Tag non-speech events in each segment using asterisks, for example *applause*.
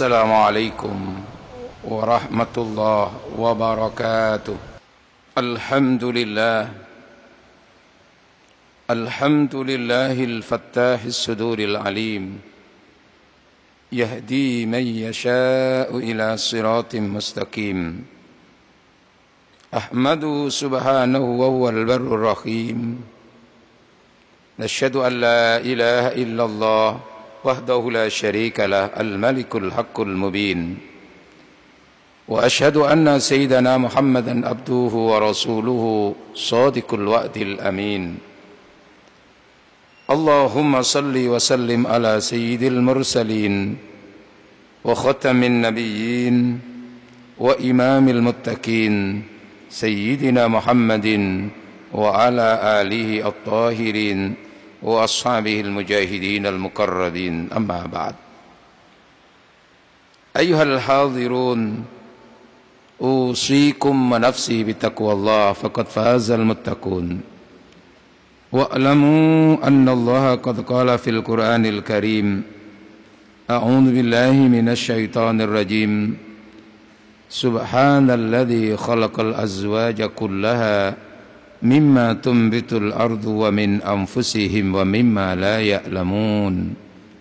السلام عليكم ورحمة الله وبركاته. الحمد لله. الحمد لله الفتاح الصدور العليم. يهدي من يشاء إلى صراط مستقيم. أحمده سبحانه وهو البر الرحيم. نشهد أن لا إله إلا الله. وحده لا شريك له الملك الحق المبين. وأشهد أن سيدنا محمدا عبده ورسوله صادق الوعد الأمين. اللهم صل وسلم على سيد المرسلين وختم النبيين وإمام المتقين سيدنا محمد وعلى آله الطاهرين. وأصحابه المجاهدين المقربين. أما بعد. أيها الحاضرون أوصيكم ونفسي بتقوى الله فقد فاز المتقون. واعلموا أن الله قد قال في القرآن الكريم أعوذ بالله من الشيطان الرجيم. سبحان الذي خلق الأزواج كلها mimma tumbitul ardu wa min anfusihim wa mimma la ya'lamun.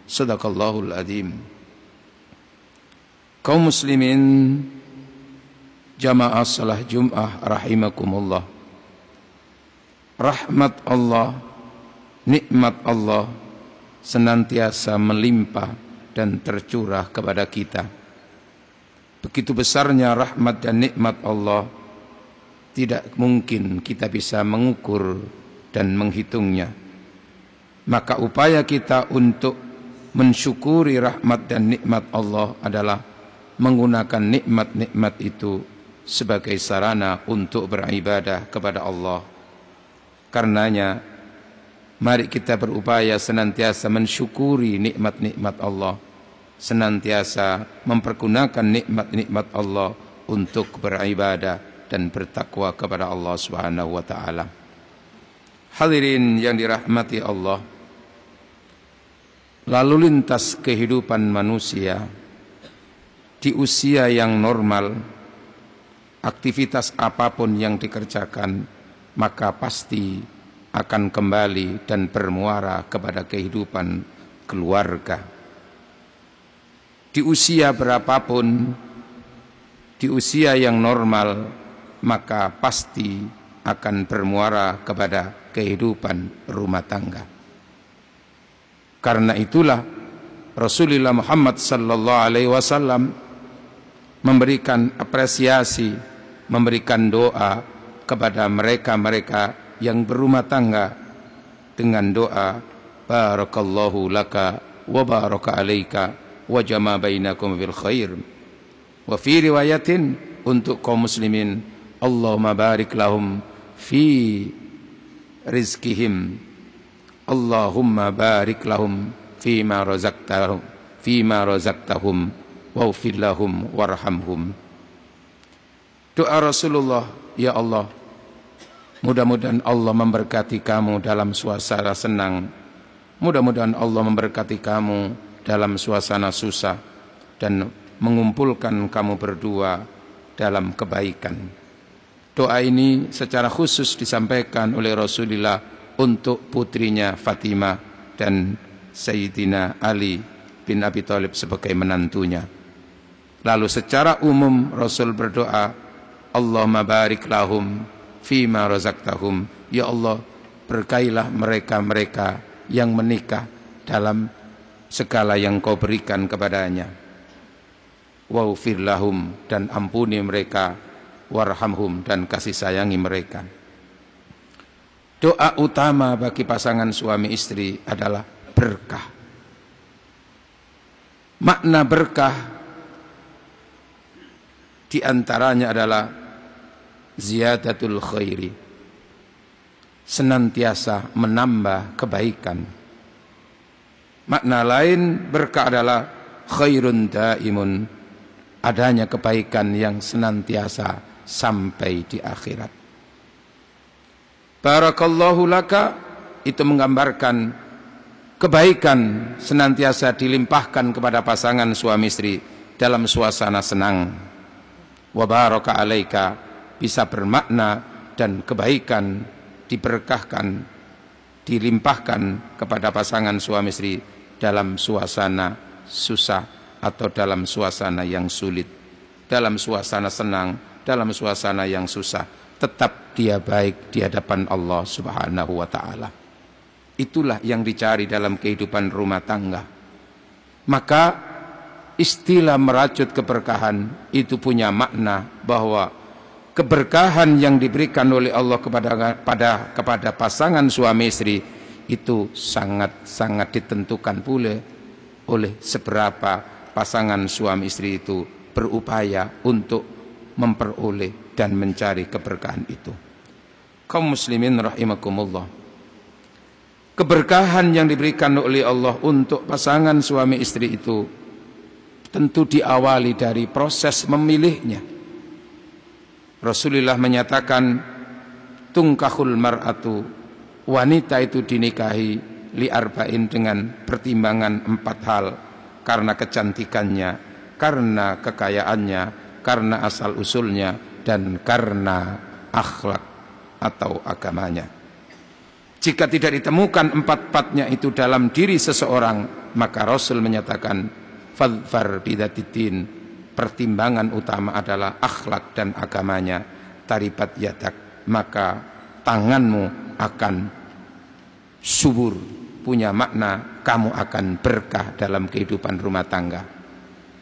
Sadaqallahul adzim kaum muslimin jamaah salah jum'ah rahimakumullah. Rahmat Allah nikmat Allah senantiasa melimpah dan tercurah kepada kita. Begitu besarnya rahmat dan nikmat Allah tidak mungkin kita bisa mengukur dan menghitungnya. Maka upaya kita untuk mensyukuri rahmat dan nikmat Allah adalah menggunakan nikmat-nikmat itu sebagai sarana untuk beribadah kepada Allah. Karenanya, mari kita berupaya senantiasa mensyukuri nikmat-nikmat Allah, senantiasa mempergunakan nikmat-nikmat Allah untuk beribadah dan bertakwa kepada Allah Subhanahu wa taala. Hadirin yang dirahmati Allah. Lalu lintas kehidupan manusia di usia yang normal aktivitas apa pun yang dikerjakan maka pasti akan kembali dan bermuara kepada kehidupan keluarga. Di usia berapapun, di usia yang normal, maka pasti akan bermuara kepada kehidupan rumah tangga. Karena itulah Rasulullah Muhammad sallallahu alaihi wasallam memberikan apresiasi, memberikan doa kepada mereka-mereka yang berumah tangga dengan doa barakallahu laka wa baraka alaika wa jama bainakum bil khair. Wa fi riwayatin untuk kaum muslimin Allahumma barik lahum fi rizkihim. Allahumma barik lahum fi ma razaqtahum fi ma razaqtahum. Waghfir lahum warhamhum. Doa Rasulullah ya Allah mudah-mudahan Allah memberkati kamu dalam suasana senang. Mudah-mudahan Allah memberkati kamu dalam suasana susah dan mengumpulkan kamu berdua dalam kebaikan Doa ini secara khusus disampaikan oleh Rasulullah untuk putrinya Fatimah dan Sayyidina Ali bin Abi Thalib sebagai menantunya. Lalu secara umum Rasul berdoa, Allahumma barik lahum fima razaqtahum. Ya Allah, berkailah mereka-mereka yang menikah dalam segala yang kau berikan kepadanya. Waufir lahum dan ampuni mereka warhamhum dan kasih sayangi mereka. Doa utama bagi pasangan suami istri adalah berkah. Makna berkah di antaranya adalah ziyadatul khairi. Senantiasa menambah kebaikan. Makna lain berkah adalah khairun daimun. Adanya kebaikan yang senantiasa sampai di akhirat. Barakallahu laka itu menggambarkan kebaikan senantiasa dilimpahkan kepada pasangan suami istri dalam suasana senang wa baraka alaika bisa bermakna dan kebaikan diberkahkan dilimpahkan kepada pasangan suami istri dalam suasana susah atau dalam suasana yang sulit dalam suasana senang dalam suasana yang susah tetap dia baik di hadapan Allah Subhanahu wa taala. Itulah yang dicari dalam kehidupan rumah tangga. Maka istilah merajut keberkahan itu punya makna bahwa keberkahan yang diberikan oleh Allah kepada pada kepada pasangan suami istri itu sangat-sangat ditentukan pula oleh seberapa pasangan suami istri itu berupaya untuk memperoleh dan mencari keberkahan itu. Kaum muslimin rahimakumullah. Keberkahan yang diberikan oleh Allah untuk pasangan suami istri itu tentu diawali dari proses memilihnya. Rasulullah menyatakan tungkahul mar'atu wanita itu dinikahi li arba'in dengan pertimbangan empat hal karena kecantikannya, karena kekayaannya, karena asal usulnya dan karena akhlak atau agamanya. Jika tidak ditemukan empat-empatnya itu dalam diri seseorang, maka Rasul menyatakan fadfar bidatiddin pertimbangan utama adalah akhlak dan agamanya. Taribat yadak maka tanganmu akan subur punya makna kamu akan berkah dalam kehidupan rumah tangga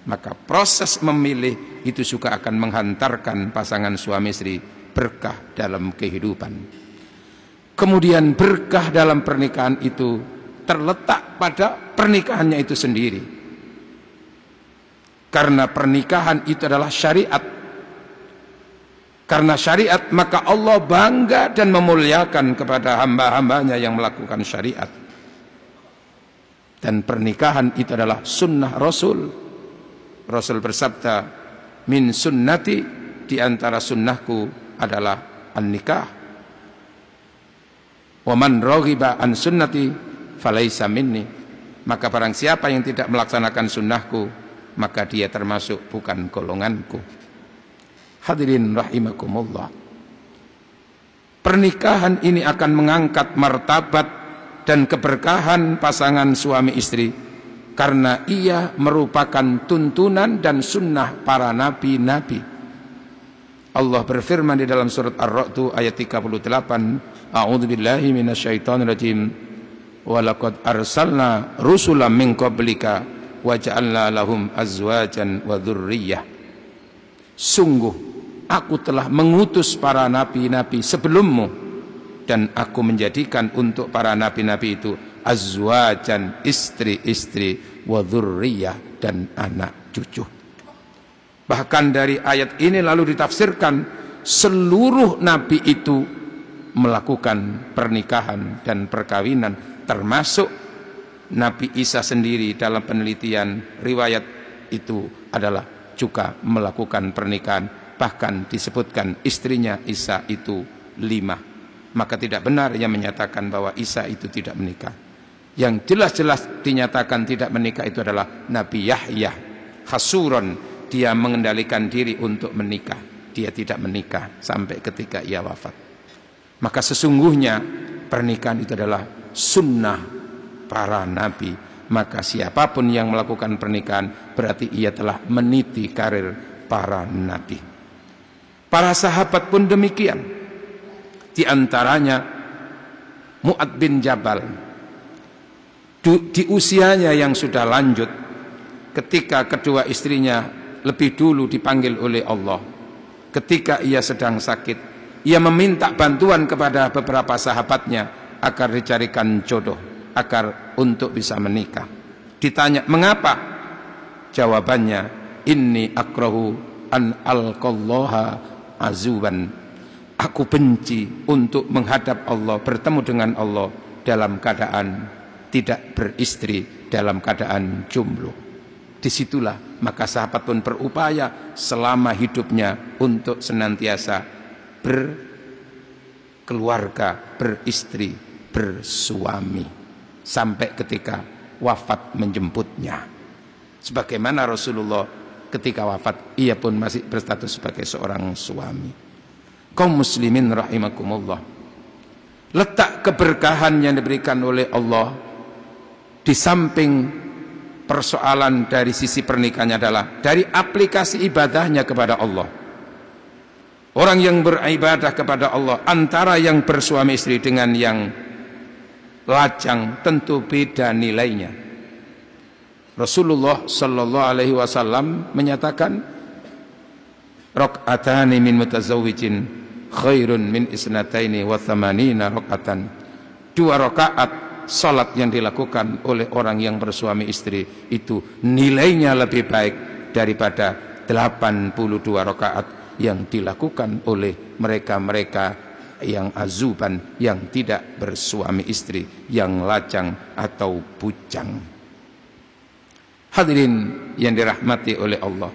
maka proses memilih itu juga akan menghantarkan pasangan suami istri berkah dalam kehidupan kemudian berkah dalam pernikahan itu terletak pada pernikahannya itu sendiri karena pernikahan itu adalah syariat. Karena syariat maka Allah bangga dan memuliakan kepada hamba-hambanya yang melakukan syariat. Dan pernikahan itu adalah sunnah Rasul. Rasul bersabda, min sunnati di antara sunnahku adalah an-nikah. Wa man raghiba an sunnati falaisa minni. Maka barang siapa yang tidak melaksanakan sunnahku, maka dia termasuk bukan golonganku. Hadirin rahimakumullah. Pernikahan ini akan mengangkat martabat dan keberkahan pasangan suami istri karena ia merupakan tuntunan dan sunnah para nabi-nabi. Allah berfirman di dalam surat Ar-Ra'd ayat 38, A'udzu billahi minasyaitonir rajim. Walaqad arsalna rusulan min qablika waj'alna lahum azwajan wa dzurriyyah sungguh aku telah mengutus para nabi-nabi sebelummu dan aku menjadikan untuk para nabi-nabi itu azwajan istri-istri wa dan anak cucu. Bahkan dari ayat ini lalu ditafsirkan seluruh nabi itu melakukan pernikahan dan perkawinan termasuk Nabi Isa sendiri dalam penelitian riwayat itu adalah juga melakukan pernikahan. Bahkan disebutkan istrinya Isa itu lima. Maka tidak benar yang menyatakan bahwa Isa itu tidak menikah yang jelas-jelas dinyatakan tidak menikah itu adalah Nabi Yahya. Khasuron dia mengendalikan diri untuk menikah. Dia tidak menikah sampai ketika ia wafat. Maka sesungguhnya pernikahan itu adalah sunnah para nabi. Maka siapa pun yang melakukan pernikahan berarti ia telah meniti karir para nabi. Para sahabat pun demikian. Di antaranya Mu'ad bin Jabal di usianya yang sudah lanjut ketika kedua istrinya lebih dulu dipanggil oleh Allah ketika ia sedang sakit ia meminta bantuan kepada beberapa sahabatnya agar dicarikan jodoh agar untuk bisa menikah. Ditanya, mengapa? Jawabannya, inni akrahu an alqallaha azuban. Aku benci untuk menghadap Allah, bertemu dengan Allah dalam keadaan tidak beristri, dalam keadaan jomblo. Di situlah maka sahabat pun berupaya selama hidupnya untuk senantiasa berkeluarga, beristri, bersuami sampai ketika wafat menjemputnya. Sebagaimana Rasulullah ketika wafat ia pun masih berstatus sebagai seorang suami. Kaum muslimin rahimakumullah. Letak keberkahan yang diberikan oleh Allah di samping persoalan dari sisi pernikahannya adalah dari aplikasi ibadahnya kepada Allah. Orang yang beribadah kepada Allah antara yang bersuami istri dengan yang lajang tentu beda nilainya. Rasulullah sallallahu alaihi wasallam menyatakan rakaatani min mutazawwijin khairun min isnataini wa thamanina rakaatan. Dua rakaat salat yang dilakukan oleh orang yang bersuami istri itu nilainya lebih baik daripada 82 rakaat yang dilakukan oleh mereka-mereka yang azuban, yang tidak bersuami istri, yang lajang atau bujang. Hadirin yang dirahmati oleh Allah.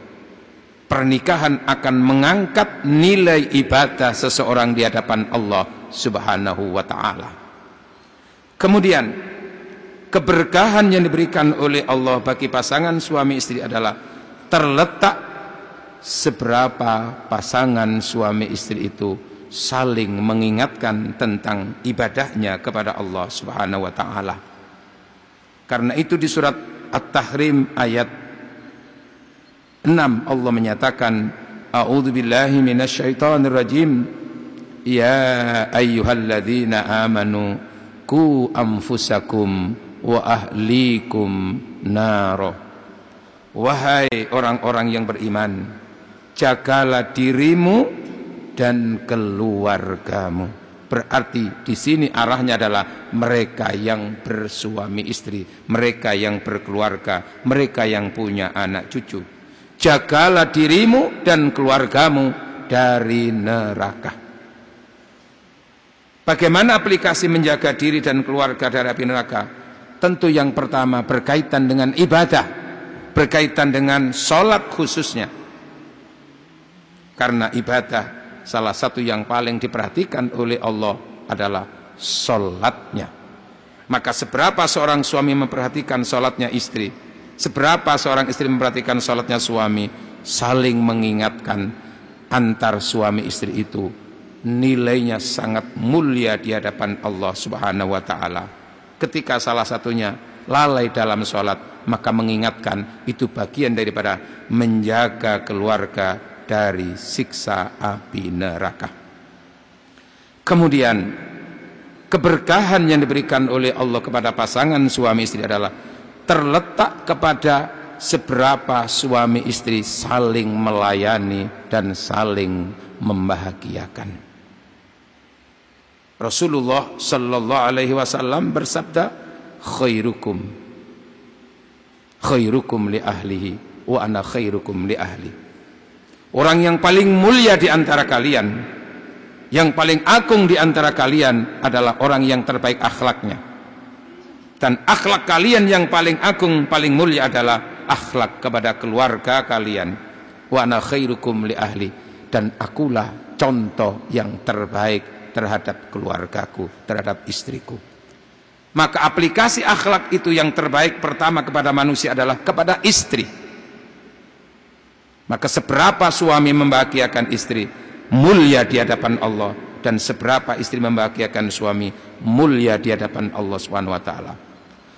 Pernikahan akan mengangkat nilai ibadah seseorang di hadapan Allah Subhanahu wa taala. Kemudian keberkahan yang diberikan oleh Allah bagi pasangan suami istri adalah terletak seberapa pasangan suami istri itu saling mengingatkan tentang ibadahnya kepada Allah Subhanahu wa taala. Karena itu di surat At-Tahrim ayat 6 Allah menyatakan A'udzu billahi minasyaitonir rajim Ya ayyuhalladzina amanu ku anfusakum wa ahlikum naro Wahai orang-orang yang beriman jagalah dirimu dan keluargamu. Berarti di sini arahnya adalah mereka yang bersuami istri, mereka yang berkeluarga, mereka yang punya anak cucu. Jagalah dirimu dan keluargamu dari neraka. Bagaimana aplikasi menjaga diri dan keluarga dari api neraka? Tentu yang pertama berkaitan dengan ibadah, berkaitan dengan sholat khususnya karena ibadah salah satu yang paling diperhatikan oleh Allah adalah solatnya. Maka seberapa seorang suami memperhatikan solatnya istri, seberapa seorang istri memperhatikan solatnya suami, saling mengingatkan antar suami istri itu nilainya sangat mulia di hadapan Allah Subhanahu wa taala. Ketika salah satunya lalai dalam sholat maka mengingatkan itu bagian daripada menjaga keluarga dari siksa api neraka. Kemudian keberkahan yang diberikan oleh Allah kepada pasangan suami istri adalah terletak kepada seberapa suami istri saling melayani dan saling membahagiakan. Rasulullah sallallahu alaihi wasallam bersabda khairukum khairukum li ahlihi wa ana khairukum li ahli Orang yang paling mulia di antara kalian, yang paling agung di antara kalian adalah orang yang terbaik akhlaknya. Dan akhlak kalian yang paling agung, paling mulia adalah akhlak kepada keluarga kalian. Wa ana khairukum li ahli dan akulah contoh yang terbaik terhadap keluargaku, terhadap istriku. Maka aplikasi akhlak itu yang terbaik pertama kepada manusia adalah kepada istri. Maka seberapa suami membahagiakan istri mulia di hadapan Allah dan seberapa istri membahagiakan suami mulia di hadapan Allah Subhanahu.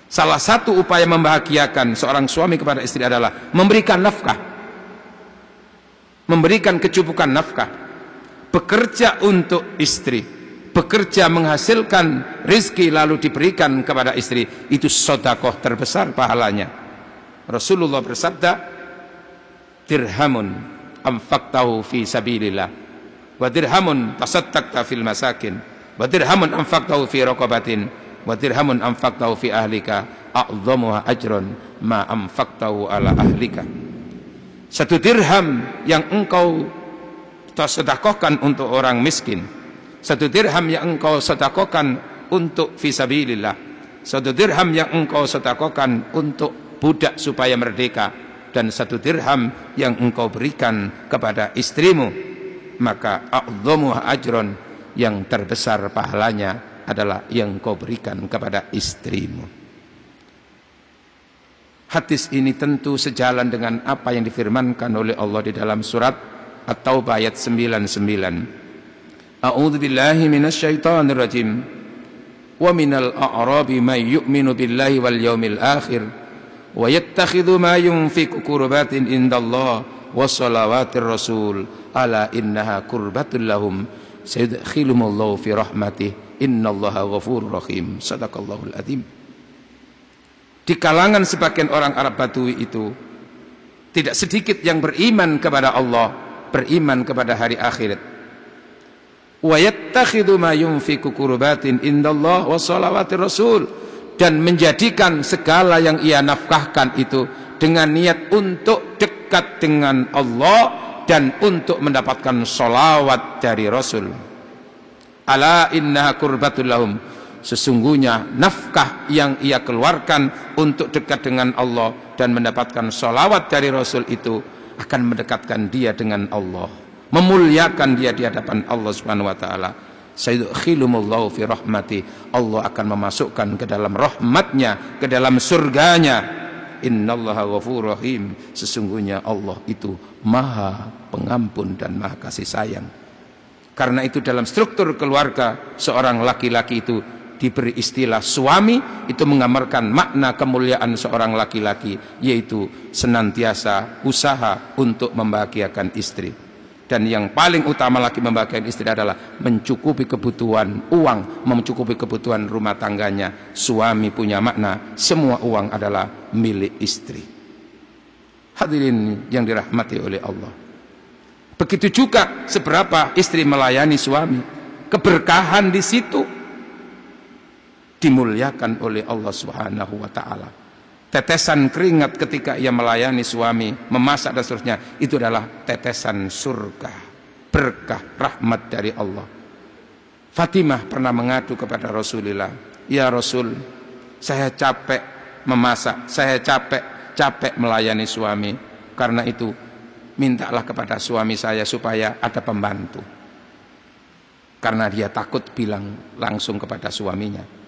Salah satu upaya membahagiakan seorang suami kepada istri adalah memberikan nafkah. Memberikan kecukupan nafkah. Bekerja untuk istri, bekerja menghasilkan rizki lalu diberikan kepada istri itu sodakoh terbesar pahalanya. Rasulullah bersabda, dirhamun anfaqtahu fi sabilillah wa dirhamun tasaddaqta fil masakin wa dirhamun anfaqtahu fi raqabatin wa dirhamun anfaqtahu fi ahlika a'dhamuha ajran ma anfaqtahu ala ahlika satu dirham yang engkau sedekahkan untuk orang miskin. Satu dirham yang engkau sedekahkan untuk fisabilillah. Satu dirham yang engkau sedekahkan untuk budak supaya merdeka. Dan satu dirham yang engkau berikan kepada istrimu. Maka a'dhamu ajron yang terbesar pahalanya adalah yang engkau berikan kepada istrimu. Hadis ini tentu sejalan dengan apa yang difirmankan oleh Allah di dalam surat At-Taubah ayat 99. A'udzu billahi minasyaitonir rajim. Wa minal a'rabi may yu'minu billahi wal yawmil akhir wa yattakhidhu ma yunfiqu qurbatin indallah wa salawatir rasul ala innaha qurbatul lahum sayudkhilumullahu fi rahmatih innallaha ghafurur rahim. Sadaqallahul adzim. Di kalangan sebagian orang Arab Badui itu tidak sedikit yang beriman kepada Allah, beriman kepada hari akhirat. Wa yattakhidhu ma yunfiqu qurbatin indallah wa salawatir rasul dan menjadikan segala yang ia nafkahkan itu dengan niat untuk dekat dengan Allah dan untuk mendapatkan solawat dari Rasul. Ala inna kurbatul lahum Sesungguhnya nafkah yang ia keluarkan untuk dekat dengan Allah dan mendapatkan salawat dari Rasul itu akan mendekatkan dia dengan Allah, memuliakan dia di hadapan Allah Subhanahu wa taala. Sayyidkhilumullahu fi rahmati. Allah akan memasukkan ke dalam rahmatnya, ke dalam surganya. Innallaha ghafurur rahim. Sesungguhnya Allah itu Maha Pengampun dan Maha Kasih Sayang. Karena itu dalam struktur keluarga seorang laki-laki itu diberi istilah suami itu menggambarkan makna kemuliaan seorang laki-laki yaitu senantiasa usaha untuk membahagiakan istri. Dan yang paling utama lagi membahagiakan istri adalah mencukupi kebutuhan uang mencukupi kebutuhan rumah tangganya. Suami punya makna semua uang adalah milik istri. Hadirin yang dirahmati oleh Allah. Begitu juga seberapa istri melayani suami. Keberkahan di situ dimuliakan oleh Allah Subhanahu wa taala. Tetesan keringat ketika ia melayani suami, memasak dan seterusnya, itu adalah tetesan surga, berkah rahmat dari Allah. Fatimah pernah mengadu kepada Rasulullah, "Ya Rasul, saya capek memasak, saya capek capek melayani suami. Karena itu, mintalah kepada suami saya supaya ada pembantu." Karena dia takut bilang langsung kepada suaminya.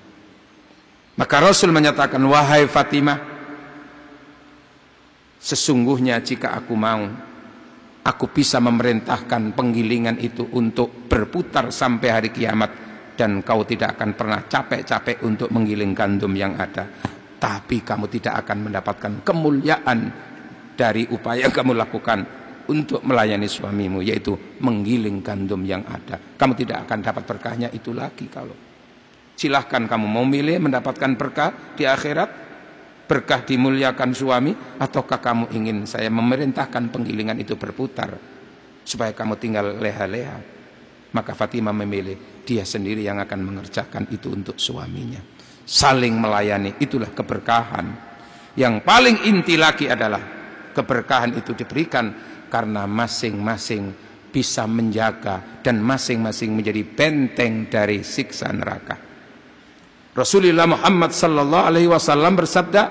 Maka Rasul menyatakan, wahai Fatimah, sesungguhnya jika aku mau, aku bisa memerintahkan penggilingan itu untuk berputar sampai hari kiamat dan kau tidak akan pernah capek-capek untuk menggiling gandum yang ada. Tapi kamu tidak akan mendapatkan kemuliaan dari upaya yang *laughs* kamu lakukan untuk melayani suamimu yaitu menggiling gandum yang ada. Kamu tidak akan dapat berkahnya itu lagi kalau Silahkan kamu mau milih mendapatkan berkah di akhirat, berkah dimuliakan suami, ataukah kamu ingin saya memerintahkan penggilingan itu berputar supaya kamu tinggal leha-leha. Maka Fatimah memilih dia sendiri yang akan mengerjakan itu untuk suaminya. Saling melayani itulah keberkahan. Yang paling inti lagi adalah keberkahan itu diberikan karena masing-masing bisa menjaga dan masing-masing menjadi benteng dari siksa neraka. Rasulullah Muhammad sallallahu alaihi wasallam bersabda,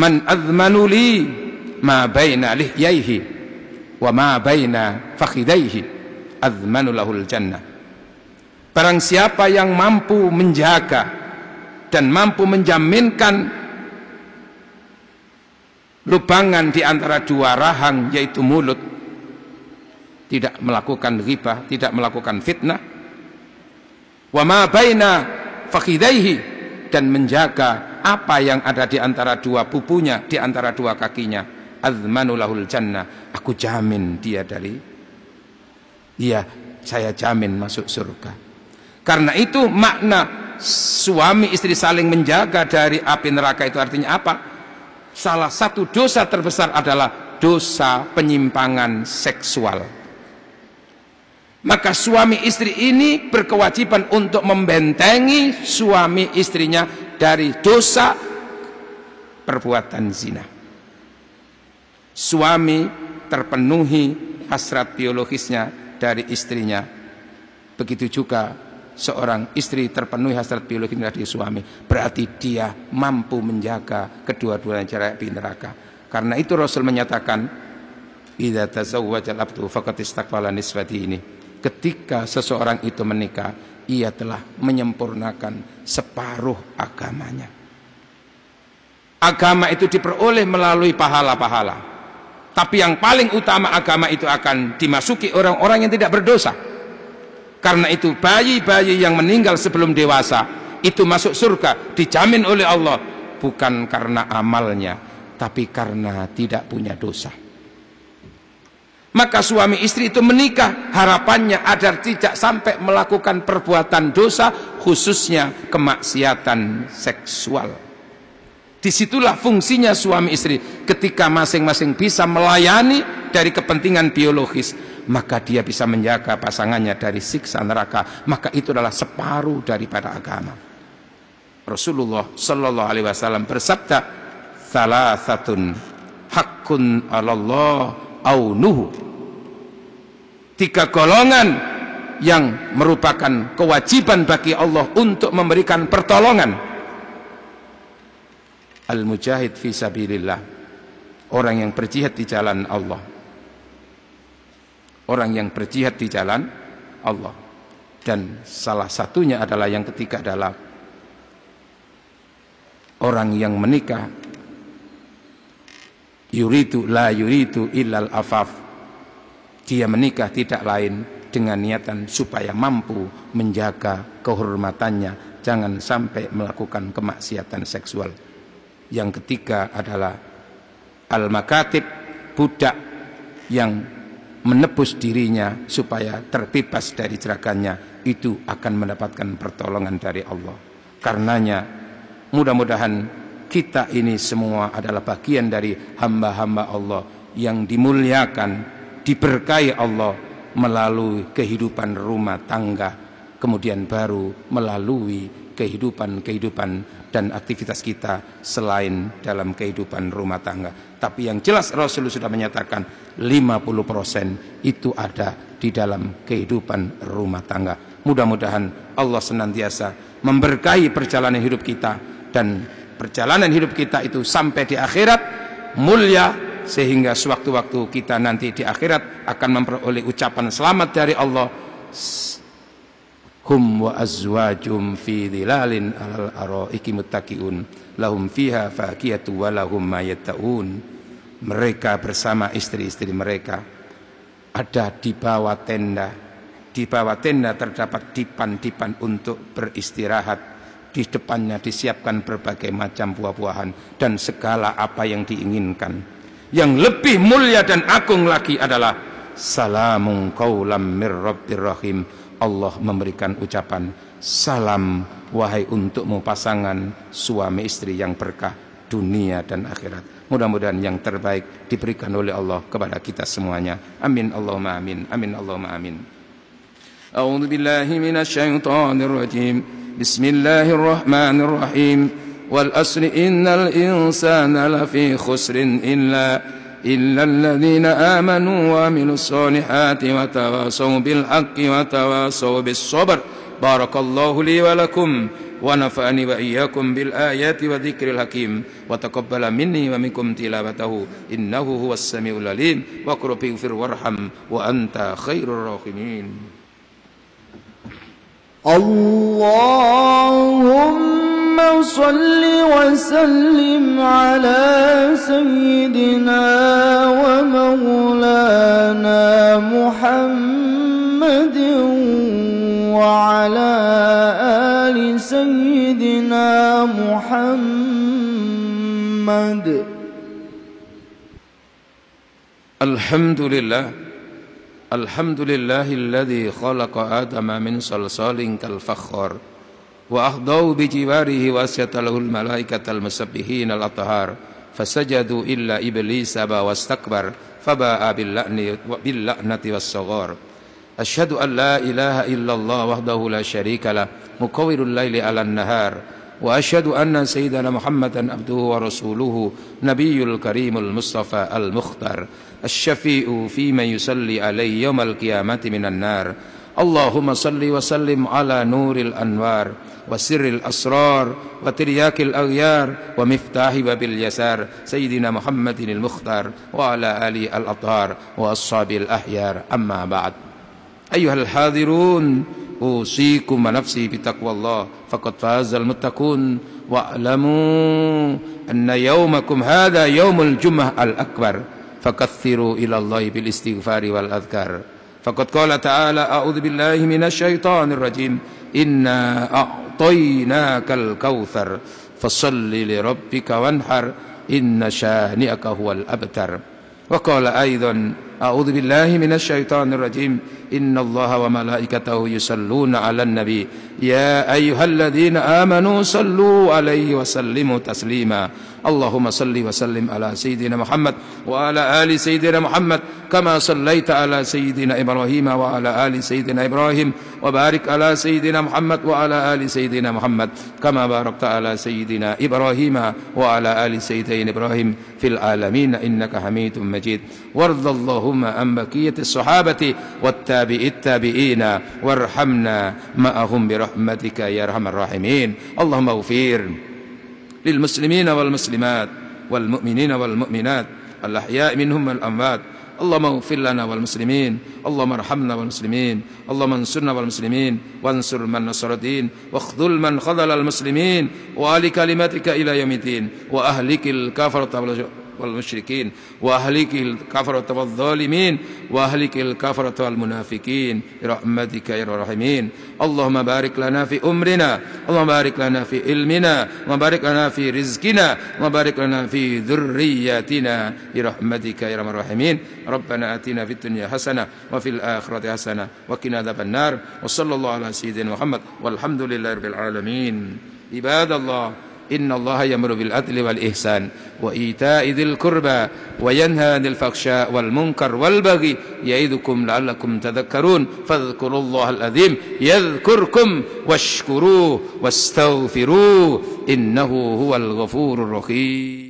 "Man azmanu li ma baina lihyaihi wa ma baina fakhidaihi azmanu lahul jannah." Barang siapa yang mampu menjaga dan mampu menjaminkan lubangan di antara dua rahang yaitu mulut tidak melakukan ghibah, tidak melakukan fitnah. Wa ma baina fakhidaihi dan menjaga apa yang ada di antara dua pupunya, di antara dua kakinya. Azmanulahul jannah. Aku jamin dia dari Iya, saya jamin masuk surga. Karena itu makna suami istri saling menjaga dari api neraka itu artinya apa? Salah satu dosa terbesar adalah dosa penyimpangan seksual. Maka suami istri ini berkewajiban untuk membentengi suami istrinya dari dosa perbuatan zina. Suami terpenuhi hasrat biologisnya dari istrinya. Begitu juga seorang istri terpenuhi hasrat biologisnya dari suami. Berarti dia mampu menjaga kedua-duanya jarak di neraka. Karena itu Rasul menyatakan, "Idza tazawwaja al-abdu faqad istaqbala nisbati ini." Ketika seseorang itu menikah ia telah menyempurnakan separuh agamanya Agama itu diperoleh melalui pahala-pahala. Tapi yang paling utama agama itu akan dimasuki orang-orang yang tidak berdosa. Karena itu bayi-bayi yang meninggal sebelum dewasa itu masuk surga dijamin oleh Allah bukan karena amalnya tapi karena tidak punya dosa. Maka suami istri itu menikah. Harapannya agar tidak sampai melakukan perbuatan dosa khususnya kemaksiatan seksual. Di situlah fungsinya suami istri. Ketika masing-masing bisa melayani dari kepentingan biologis maka dia bisa menjaga pasangannya dari siksa neraka. Maka itu adalah separuh daripada agama. Rasulullah Sallallahu Alaihi Wasallam bersabda salah satun hakun Allah aunuhu tiga golongan yang merupakan kewajiban bagi Allah untuk memberikan pertolongan. Al-mujahid fi sabilillah. Orang yang berjihad di jalan Allah. Orang yang berjihad di jalan Allah. Dan salah satunya adalah yang ketiga adalah orang yang menikah yuridu la yuridu illal afaf dia menikah tidak lain dengan niatan supaya mampu menjaga kehormatannya jangan sampai melakukan kemaksiatan seksual yang ketiga adalah al-makatib budak yang menebus dirinya supaya terbebas dari jerakannya itu akan mendapatkan pertolongan dari Allah. Karenanya mudah-mudahan kita ini semua adalah bagian dari hamba-hamba Allah yang dimuliakan, diberkahi Allah melalui kehidupan rumah tangga, kemudian baru melalui kehidupan-kehidupan dan aktivitas kita selain dalam kehidupan rumah tangga. Tapi yang jelas Rasul sudah menyatakan 50% itu ada di dalam kehidupan rumah tangga. Mudah-mudahan Allah senantiasa memberkahi perjalanan hidup kita dan perjalanan hidup kita itu sampai di akhirat mulia sehingga sewaktu-waktu kita nanti di akhirat akan memperoleh ucapan selamat dari Allah. Hum wa azwajum fi dhilalin alal araiki muttaqiun lahum fiha faqiyatu wa lahum ma mereka bersama istri-istri mereka ada di bawah tenda. Di bawah tenda terdapat dipan-dipan untuk beristirahat di depannya disiapkan berbagai macam buah-buahan dan segala apa yang diinginkan yang lebih mulia dan agung lagi adalah salamun qaulam mir rabbir rahim Allah memberikan ucapan salam wahai untukmu pasangan suami istri yang berkah dunia dan akhirat. Mudah-mudahan yang terbaik diberikan oleh Allah kepada kita semuanya. Amin Allahumma amin. Amin Allahumma amin. A'udzu billahi rajim. Bismillahirrahmanirrahim. Wal asri innal insana lafi khusrin illa إلا الذين آمنوا وعملوا الصالحات وتواصوا بالحق وتواصوا بالصبر. بارك الله لي ولكم ونفعني وإياكم بالآيات وذكر الحكيم. وتقبل مني ومنكم تلاوته. إنه هو السميع العليم. واقرب اغفر وارحم. وأنت خير الراحمين. اللهم صل وسلم على سيدنا ومولانا محمد وعلى آل سيدنا محمد. الحمد لله. الحمد لله الذي خلق آدم من صلصال كالفخار وأخضوا بجواره وأسيت له الملائكة المسبحين الأطهار فسجدوا إلا إبليس أبى واستكبر فباء باللعنة والصغار. أشهد أن لا إله إلا الله وحده لا شريك له مكور الليل على النهار وأشهد أن سيدنا محمدا عبده ورسوله نبي الكريم المصطفى المختار الشفيء في من يصلي عليه يوم القيامة من النار. اللهم صل وسلم على نور الأنوار وسر الأسرار وترياك الأغيار ومفتاح باب اليسار سيدنا محمد المختار وعلى آله الأطهار وأصحاب الأحيار. أما بعد أيها الحاضرون أوصيكم ونفسي بتقوى الله. فقد فاز المتقون. واعلموا أن يومكم هذا يوم الجمعة الأكبر. فكثروا إلى الله بالإستغفار والأذكار. فقد قال تعالى أعوذ بالله من الشيطان الرجيم. إنا أعطيناك الكوثر. فصل لربك وانحر. إن شانئك هو الأبتر. وقال أيضا أعوذ بالله من الشيطان الرجيم. إن الله وملائكته يصلون على النبي. يا أيها الذين آمنوا صلوا عليه وسلموا تسليما. اللهم صل وسلم على سيدنا محمد وعلى آل سيدنا محمد. كما صليت على سيدنا إبراهيم وعلى آل سيدنا إبراهيم وبارك على سيدنا محمد وعلى آل سيدنا محمد كما باركت على سيدنا إبراهيم وعلى آل سيدنا إبراهيم في العالمين إنك حميد مجيد. وارض اللهم عن بقية الصحابة والتابع التابعين وارحمنا معهم برحمتك يا أرحم الراحمين. اللهم اغفر للمسلمين والمسلمات والمؤمنين والمؤمنات الأحياء منهم والأموات اللهم اغفر لنا والمسلمين اللهم ارحمنا والمسلمين اللهم انصرنا والمسلمين وانصر من نصر الدين واخذل من خذل المسلمين وآل كلمتك إلى يوم الدين وأهلك الكافرة والمشركين وأهلك الكفرة والظالمين وأهلك الكفرة والمنافقين برحمتك يا الراحمين اللهم بارك لنا في أمرنا اللهم بارك لنا في علمنا وبارك لنا في رزقنا وبارك لنا في ذرياتنا برحمتك يا أرحم الراحمين. ربنا آتنا في الدنيا حسنة وفي الآخرة حسنة وقنا عذاب النار. وصلى الله على سيدنا محمد والحمد لله رب العالمين. عباد الله إن الله يمر بالعدل والإحسان وإيتاء ذي القربى وينهى عن الفحشاء والمنكر والبغي يعظكم لعلكم تذكرون فاذكروا الله العظيم يذكركم واشكروه واستغفروه إنه هو الغفور الرحيم